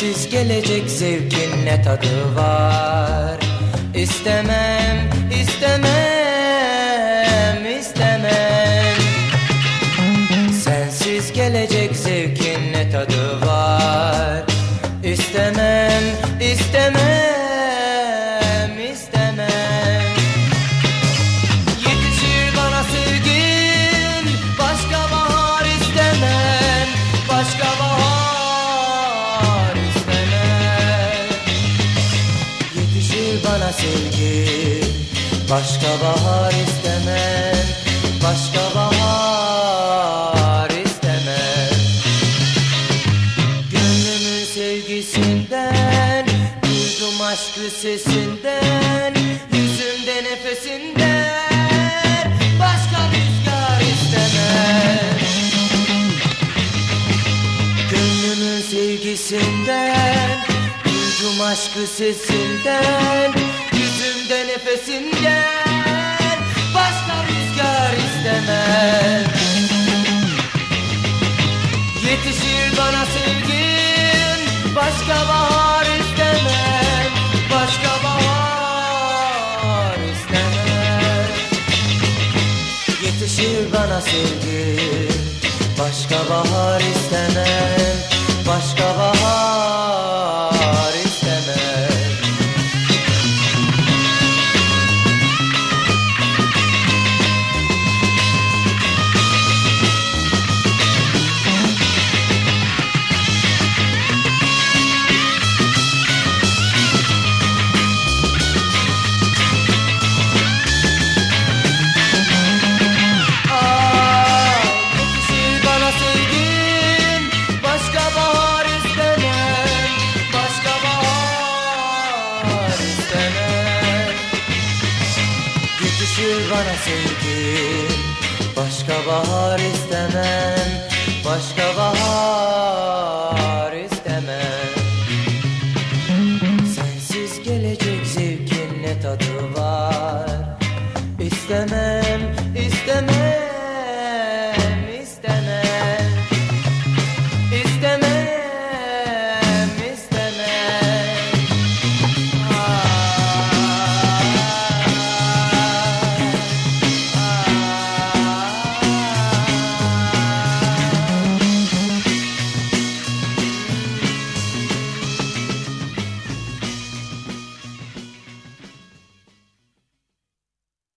gelecek zevkin ne tadı var? İstemem, istemem, istemem. Sensiz gelecek zevkin ne tadı var? İstemem, istemem, bana sevgin Başka bahar istemem Başka bahar istemem. Gönlümün sevgisinden Duydum aşkı sesinden Yüzümde nefesinden. Başka rüzgar istemem. Gönlümün sevgisinden Duydum aşkı sesinden Yetişir bana sevgin Başka bahar istemem Yetişir bana sevgin Başka bahar istemem Başka bahar